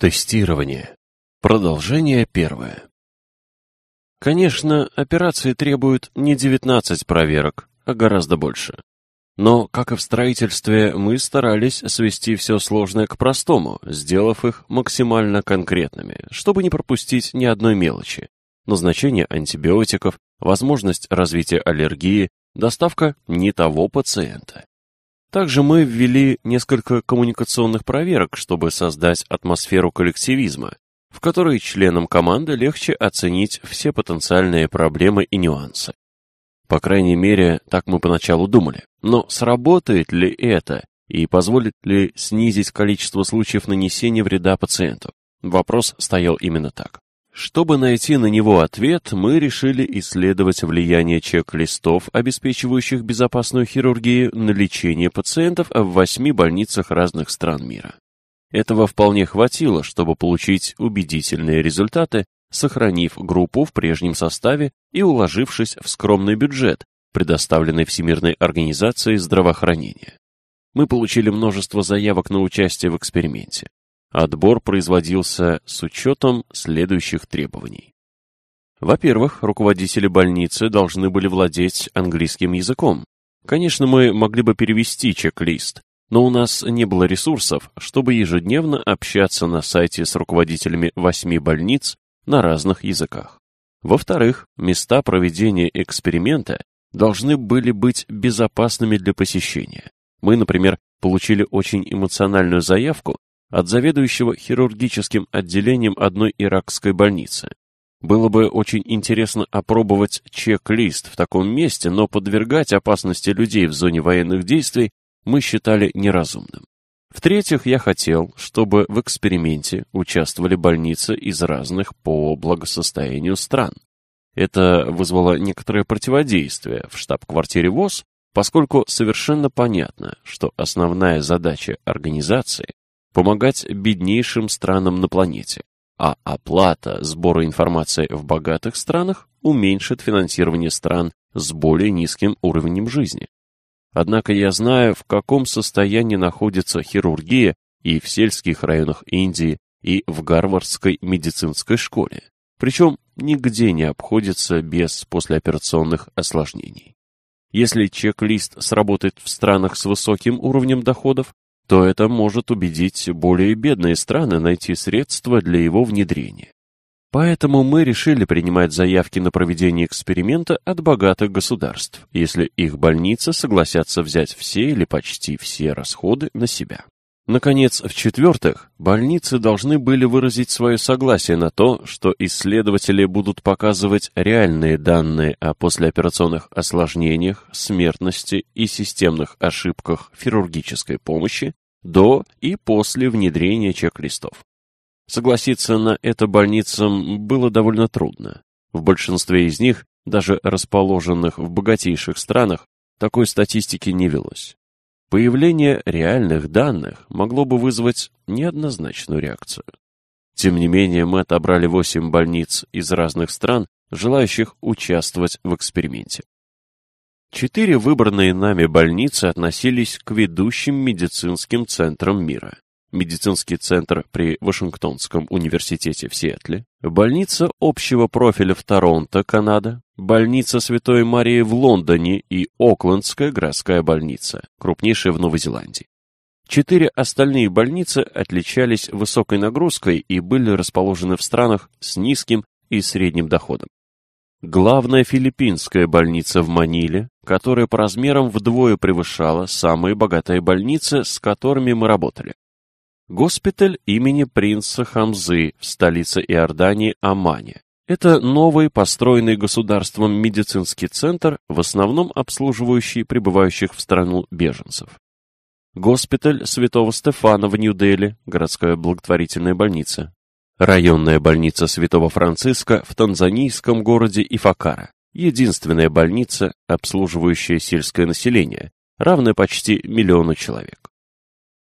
Тестирование. Продолжение первое. Конечно, операции требуют не 19 проверок, а гораздо больше. Но, как и в строительстве, мы старались свести все сложное к простому, сделав их максимально конкретными, чтобы не пропустить ни одной мелочи. Назначение антибиотиков, возможность развития аллергии, доставка не того пациента. Также мы ввели несколько коммуникационных проверок, чтобы создать атмосферу коллективизма, в которой членам команды легче оценить все потенциальные проблемы и нюансы. По крайней мере, так мы поначалу думали. Но сработает ли это и позволит ли снизить количество случаев нанесения вреда пациенту? Вопрос стоял именно так. Чтобы найти на него ответ, мы решили исследовать влияние чек-листов, обеспечивающих безопасную хирургию, на лечение пациентов в восьми больницах разных стран мира. Этого вполне хватило, чтобы получить убедительные результаты, сохранив группу в прежнем составе и уложившись в скромный бюджет, предоставленный Всемирной организацией здравоохранения. Мы получили множество заявок на участие в эксперименте. Отбор производился с учетом следующих требований. Во-первых, руководители больницы должны были владеть английским языком. Конечно, мы могли бы перевести чек-лист, но у нас не было ресурсов, чтобы ежедневно общаться на сайте с руководителями восьми больниц на разных языках. Во-вторых, места проведения эксперимента должны были быть безопасными для посещения. Мы, например, получили очень эмоциональную заявку от заведующего хирургическим отделением одной иракской больницы. Было бы очень интересно опробовать чек-лист в таком месте, но подвергать опасности людей в зоне военных действий мы считали неразумным. В-третьих, я хотел, чтобы в эксперименте участвовали больницы из разных по благосостоянию стран. Это вызвало некоторое противодействие в штаб-квартире ВОЗ, поскольку совершенно понятно, что основная задача организации помогать беднейшим странам на планете, а оплата сбора информации в богатых странах уменьшит финансирование стран с более низким уровнем жизни. Однако я знаю, в каком состоянии находится хирургия и в сельских районах Индии, и в Гарвардской медицинской школе. Причем нигде не обходится без послеоперационных осложнений. Если чек-лист сработает в странах с высоким уровнем доходов, то это может убедить более бедные страны найти средства для его внедрения. Поэтому мы решили принимать заявки на проведение эксперимента от богатых государств, если их больницы согласятся взять все или почти все расходы на себя. Наконец, в-четвертых, больницы должны были выразить свое согласие на то, что исследователи будут показывать реальные данные о послеоперационных осложнениях, смертности и системных ошибках хирургической помощи до и после внедрения чек-листов. Согласиться на это больницам было довольно трудно. В большинстве из них, даже расположенных в богатейших странах, такой статистики не велось. Появление реальных данных могло бы вызвать неоднозначную реакцию. Тем не менее, мы отобрали 8 больниц из разных стран, желающих участвовать в эксперименте. Четыре выбранные нами больницы относились к ведущим медицинским центрам мира. Медицинский центр при Вашингтонском университете в Сиэтле, больница общего профиля в Торонто, Канада, больница Святой Марии в Лондоне и Оклендская городская больница, крупнейшая в Новой Зеландии. Четыре остальные больницы отличались высокой нагрузкой и были расположены в странах с низким и средним доходом. Главная филиппинская больница в Маниле, которая по размерам вдвое превышала самые богатые больницы, с которыми мы работали. Госпиталь имени принца Хамзы в столице Иордании Амане. Это новый, построенный государством медицинский центр, в основном обслуживающий прибывающих в страну беженцев. Госпиталь Святого Стефана в Нью-Дели, городская благотворительная больница. Районная больница Святого Франциска в танзанийском городе Ифакара. Единственная больница, обслуживающая сельское население, равная почти миллиону человек.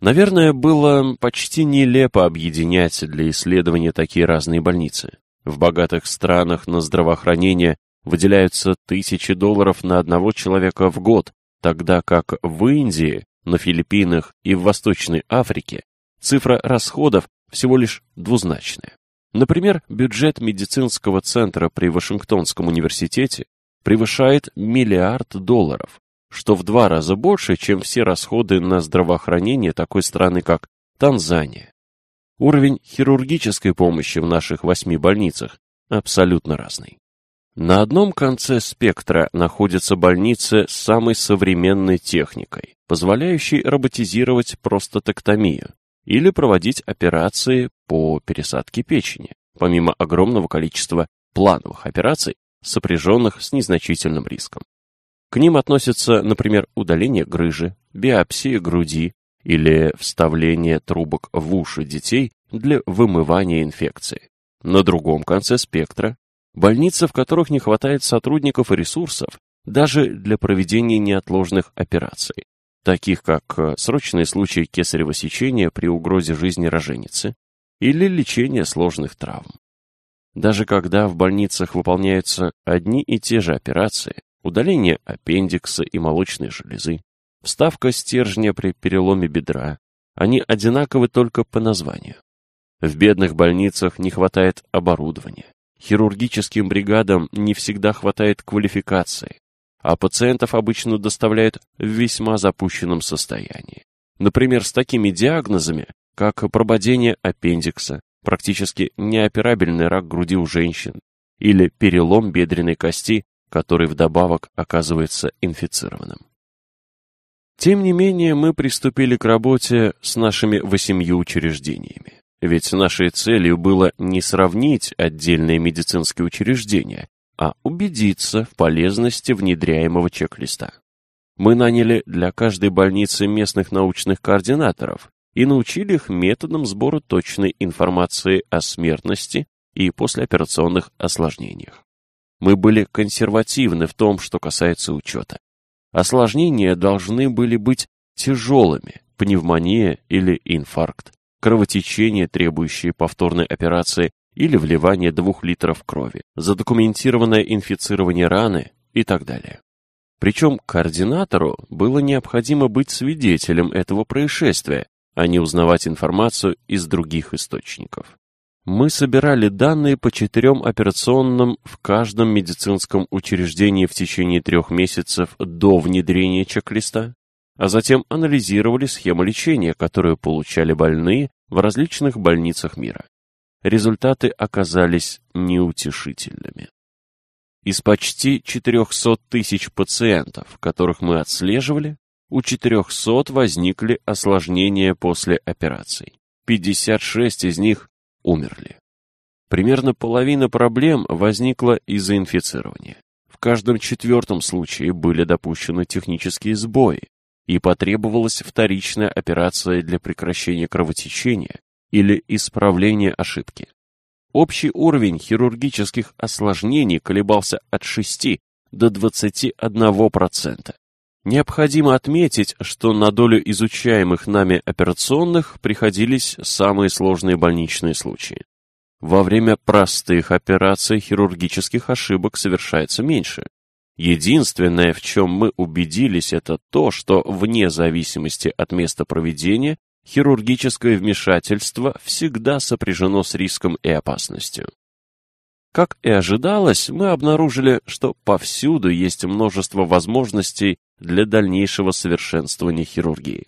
Наверное, было почти нелепо объединять для исследования такие разные больницы. В богатых странах на здравоохранение выделяются тысячи долларов на одного человека в год, тогда как в Индии, на Филиппинах и в Восточной Африке цифра расходов всего лишь двузначное. Например, бюджет медицинского центра при Вашингтонском университете превышает миллиард долларов, что в два раза больше, чем все расходы на здравоохранение такой страны, как Танзания. Уровень хирургической помощи в наших восьми больницах абсолютно разный. На одном конце спектра находятся больницы с самой современной техникой, позволяющей роботизировать простатектомию или проводить операции по пересадке печени, помимо огромного количества плановых операций, сопряженных с незначительным риском. К ним относятся, например, удаление грыжи, биопсия груди или вставление трубок в уши детей для вымывания инфекции. На другом конце спектра больницы, в которых не хватает сотрудников и ресурсов даже для проведения неотложных операций, таких как э, срочные случаи кесарево сечения при угрозе жизни роженицы или лечение сложных травм. Даже когда в больницах выполняются одни и те же операции, удаление аппендикса и молочной железы, вставка стержня при переломе бедра, они одинаковы только по названию. В бедных больницах не хватает оборудования, Хирургическим бригадам не всегда хватает квалификации, а пациентов обычно доставляют в весьма запущенном состоянии. Например, с такими диагнозами, как прободение аппендикса, практически неоперабельный рак груди у женщин или перелом бедренной кости, который вдобавок оказывается инфицированным. Тем не менее, мы приступили к работе с нашими восемью учреждениями. Ведь нашей целью было не сравнить отдельные медицинские учреждения, а убедиться в полезности внедряемого чек-листа. Мы наняли для каждой больницы местных научных координаторов и научили их методам сбора точной информации о смертности и послеоперационных осложнениях. Мы были консервативны в том, что касается учета. Осложнения должны были быть тяжелыми, пневмония или инфаркт, кровотечение, требующее повторной операции или вливание двух литров крови, задокументированное инфицирование раны и так далее. Причем координатору было необходимо быть свидетелем этого происшествия, а не узнавать информацию из других источников. Мы собирали данные по четырем операционным в каждом медицинском учреждении в течение трех месяцев до внедрения чек-листа, а затем анализировали схему лечения, которую получали больные в различных больницах мира. Результаты оказались неутешительными. Из почти 400 тысяч пациентов, которых мы отслеживали, у 400 возникли осложнения после операций. 56 из них умерли. Примерно половина проблем возникла из-за инфицирования. В каждом четвертом случае были допущены технические сбои, и потребовалась вторичная операция для прекращения кровотечения или исправления ошибки. Общий уровень хирургических осложнений колебался от 6 до 21%. Необходимо отметить, что на долю изучаемых нами операционных приходились самые сложные больничные случаи. Во время простых операций хирургических ошибок совершается меньше, Единственное, в чем мы убедились, это то, что вне зависимости от места проведения хирургическое вмешательство всегда сопряжено с риском и опасностью. Как и ожидалось, мы обнаружили, что повсюду есть множество возможностей для дальнейшего совершенствования хирургии.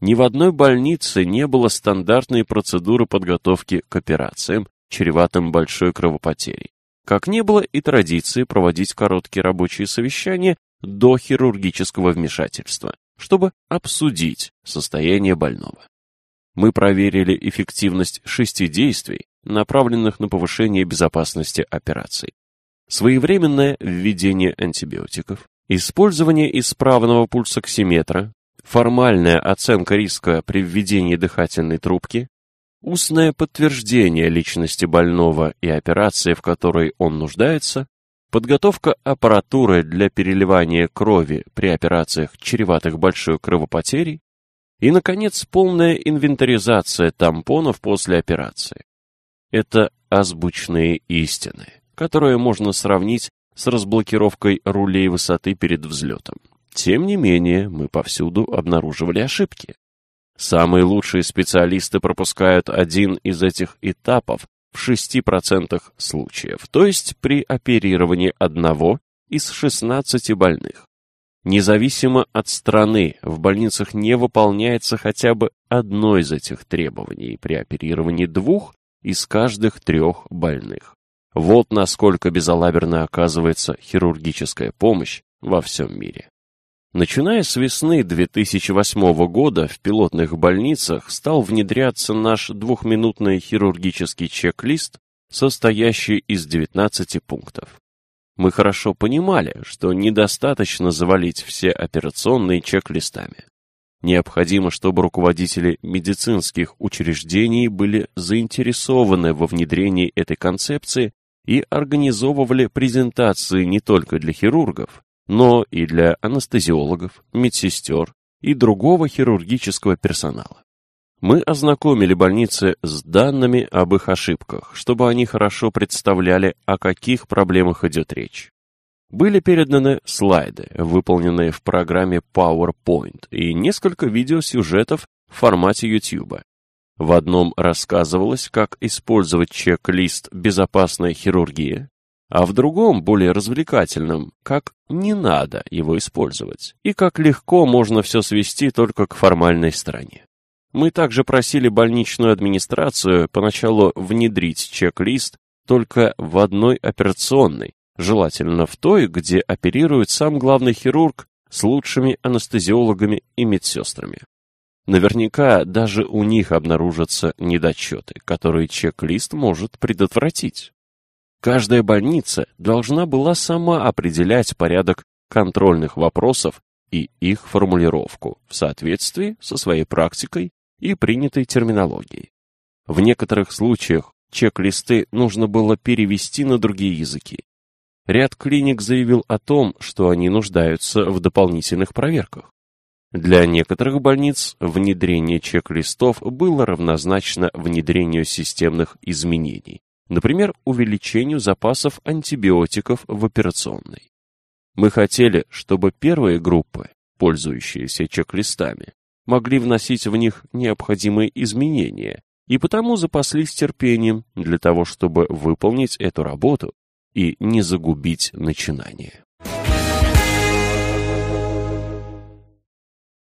Ни в одной больнице не было стандартной процедуры подготовки к операциям, чреватым большой кровопотерей как не было и традиции проводить короткие рабочие совещания до хирургического вмешательства, чтобы обсудить состояние больного. Мы проверили эффективность шести действий, направленных на повышение безопасности операций. Своевременное введение антибиотиков, использование исправного пульсоксиметра, формальная оценка риска при введении дыхательной трубки, устное подтверждение личности больного и операции, в которой он нуждается, подготовка аппаратуры для переливания крови при операциях, чреватых большой кровопотерей, и, наконец, полная инвентаризация тампонов после операции. Это азбучные истины, которые можно сравнить с разблокировкой рулей высоты перед взлетом. Тем не менее, мы повсюду обнаруживали ошибки. Самые лучшие специалисты пропускают один из этих этапов в 6% случаев, то есть при оперировании одного из 16 больных. Независимо от страны, в больницах не выполняется хотя бы одно из этих требований при оперировании двух из каждых трех больных. Вот насколько безалаберно оказывается хирургическая помощь во всем мире. Начиная с весны 2008 года в пилотных больницах стал внедряться наш двухминутный хирургический чек-лист, состоящий из 19 пунктов. Мы хорошо понимали, что недостаточно завалить все операционные чек-листами. Необходимо, чтобы руководители медицинских учреждений были заинтересованы во внедрении этой концепции и организовывали презентации не только для хирургов, но и для анестезиологов, медсестер и другого хирургического персонала. Мы ознакомили больницы с данными об их ошибках, чтобы они хорошо представляли, о каких проблемах идет речь. Были переданы слайды, выполненные в программе PowerPoint, и несколько видеосюжетов в формате YouTube. В одном рассказывалось, как использовать чек-лист «Безопасная хирургия», а в другом, более развлекательном, как не надо его использовать, и как легко можно все свести только к формальной стороне. Мы также просили больничную администрацию поначалу внедрить чек-лист только в одной операционной, желательно в той, где оперирует сам главный хирург с лучшими анестезиологами и медсестрами. Наверняка даже у них обнаружатся недочеты, которые чек-лист может предотвратить. Каждая больница должна была сама определять порядок контрольных вопросов и их формулировку в соответствии со своей практикой и принятой терминологией. В некоторых случаях чек-листы нужно было перевести на другие языки. Ряд клиник заявил о том, что они нуждаются в дополнительных проверках. Для некоторых больниц внедрение чек-листов было равнозначно внедрению системных изменений, Например, увеличению запасов антибиотиков в операционной. Мы хотели, чтобы первые группы, пользующиеся чек-листами, могли вносить в них необходимые изменения, и потому запаслись терпением для того, чтобы выполнить эту работу и не загубить начинание.